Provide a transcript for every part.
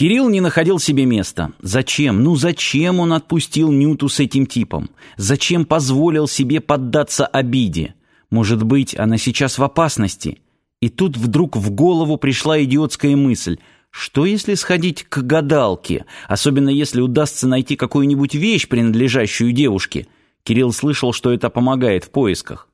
Кирилл не находил себе места. Зачем? Ну зачем он отпустил Нюту с этим типом? Зачем позволил себе поддаться обиде? Может быть, она сейчас в опасности? И тут вдруг в голову пришла идиотская мысль. Что если сходить к гадалке? Особенно если удастся найти какую-нибудь вещь, принадлежащую девушке. Кирилл слышал, что это помогает в поисках.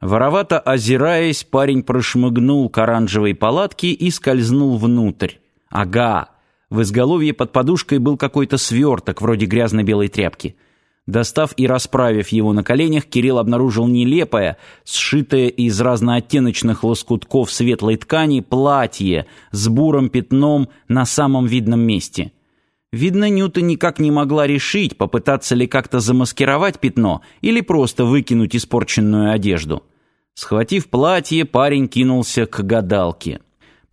Воровато озираясь, парень прошмыгнул к оранжевой палатке и скользнул внутрь. Ага, в изголовье под подушкой был какой-то сверток, вроде грязно-белой тряпки. Достав и расправив его на коленях, Кирилл обнаружил нелепое, сшитое из разнооттеночных лоскутков светлой ткани, платье с бурым пятном на самом видном месте. Видно, Нюта никак не могла решить, попытаться ли как-то замаскировать пятно или просто выкинуть испорченную одежду. Схватив платье, парень кинулся к гадалке.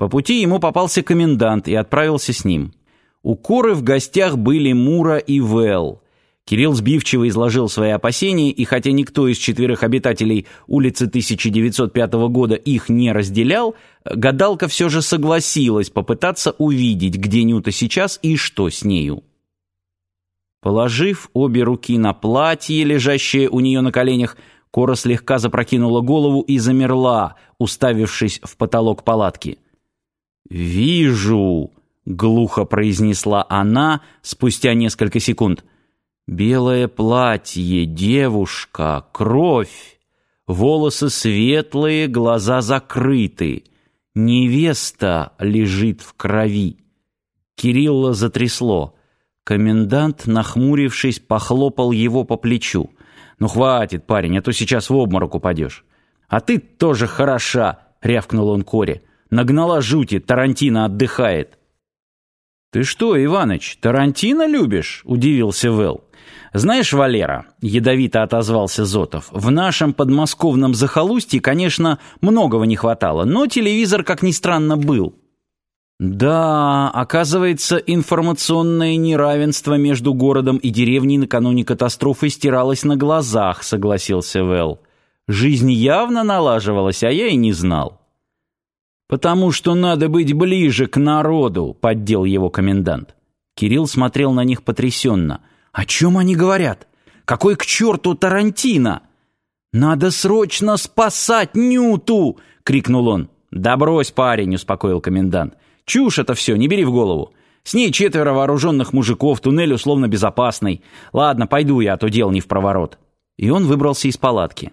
По пути ему попался комендант и отправился с ним. У Коры в гостях были Мура и Вэл. Кирилл сбивчиво изложил свои опасения, и хотя никто из четверых обитателей улицы 1905 года их не разделял, гадалка все же согласилась попытаться увидеть, где Нюта сейчас и что с нею. Положив обе руки на платье, лежащее у нее на коленях, Кора слегка запрокинула голову и замерла, уставившись в потолок палатки. «Вижу», — глухо произнесла она спустя несколько секунд. «Белое платье, девушка, кровь, волосы светлые, глаза закрыты, невеста лежит в крови». Кирилла затрясло. Комендант, нахмурившись, похлопал его по плечу. «Ну хватит, парень, а то сейчас в обморок упадешь». «А ты тоже хороша!» — рявкнул он Коре. Нагнала жути, Тарантино отдыхает. «Ты что, Иваныч, Тарантино любишь?» — удивился Вэл. «Знаешь, Валера», — ядовито отозвался Зотов, «в нашем подмосковном захолустье, конечно, многого не хватало, но телевизор, как ни странно, был». «Да, оказывается, информационное неравенство между городом и деревней накануне катастрофы стиралось на глазах», — согласился Вэл. «Жизнь явно налаживалась, а я и не знал». «Потому что надо быть ближе к народу», — поддел его комендант. Кирилл смотрел на них потрясенно. «О чем они говорят? Какой к черту Тарантино?» «Надо срочно спасать Нюту!» — крикнул он. «Да брось, парень!» — успокоил комендант. «Чушь это все, не бери в голову. С ней четверо вооруженных мужиков, туннель условно безопасный. Ладно, пойду я, а то дел не в проворот». И он выбрался из палатки.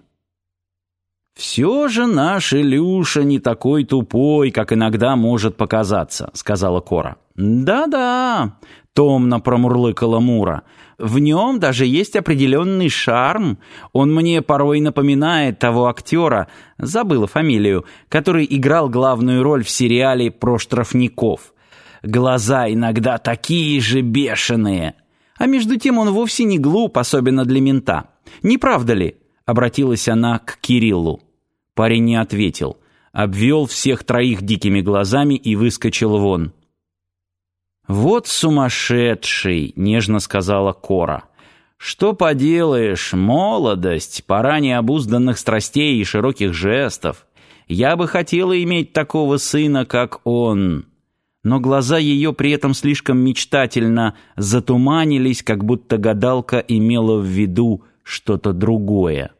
«Все же наш Илюша не такой тупой, как иногда может показаться», — сказала Кора. «Да-да», — томно промурлыкала Мура. «В нем даже есть определенный шарм. Он мне порой напоминает того актера, забыла фамилию, который играл главную роль в сериале про штрафников. Глаза иногда такие же бешеные. А между тем он вовсе не глуп, особенно для мента. Не правда ли?» — обратилась она к Кириллу. Парень не ответил, обвел всех троих дикими глазами и выскочил вон. «Вот сумасшедший!» — нежно сказала Кора. «Что поделаешь, молодость, пора необузданных страстей и широких жестов. Я бы хотела иметь такого сына, как он». Но глаза ее при этом слишком мечтательно затуманились, как будто гадалка имела в виду что-то другое.